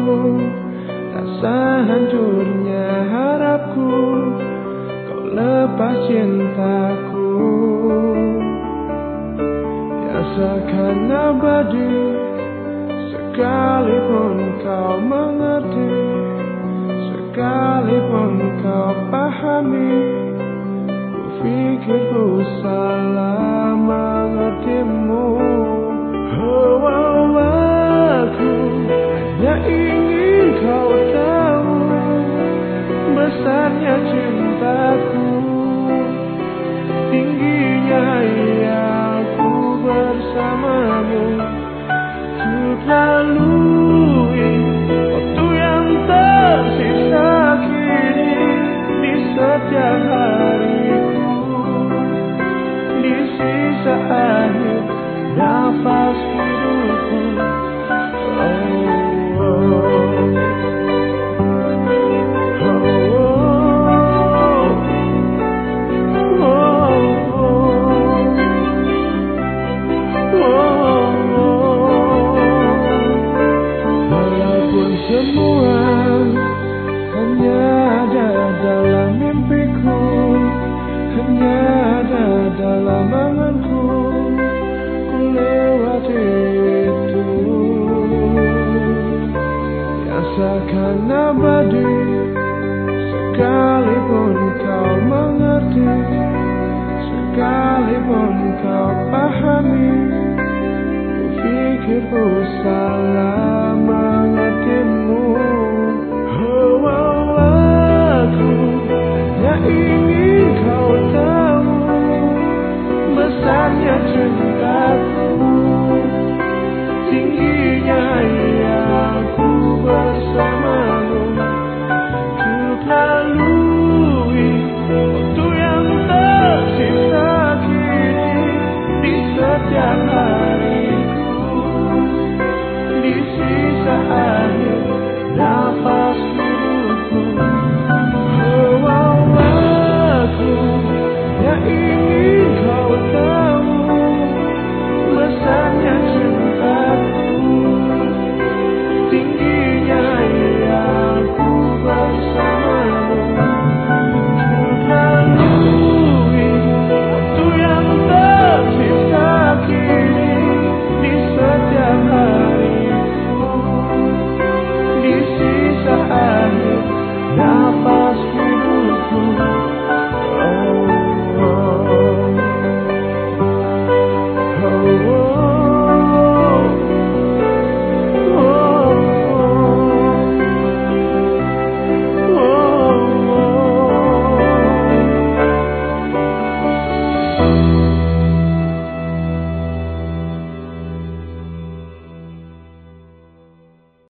Rasa hancurnya harapku Kau lepas cintaku. Biasakan abadi Sekalipun kau mengerti Sekalipun kau pahami Ku pikir ku salah. hariku di sisa akhir dapat ku salah mengertimu Oh, oh ingin kau tahu. Besarnya cintaku. Tingginya yang aku bersamamu. Untuk lalui waktu yang tersisa kini Di setiap hari.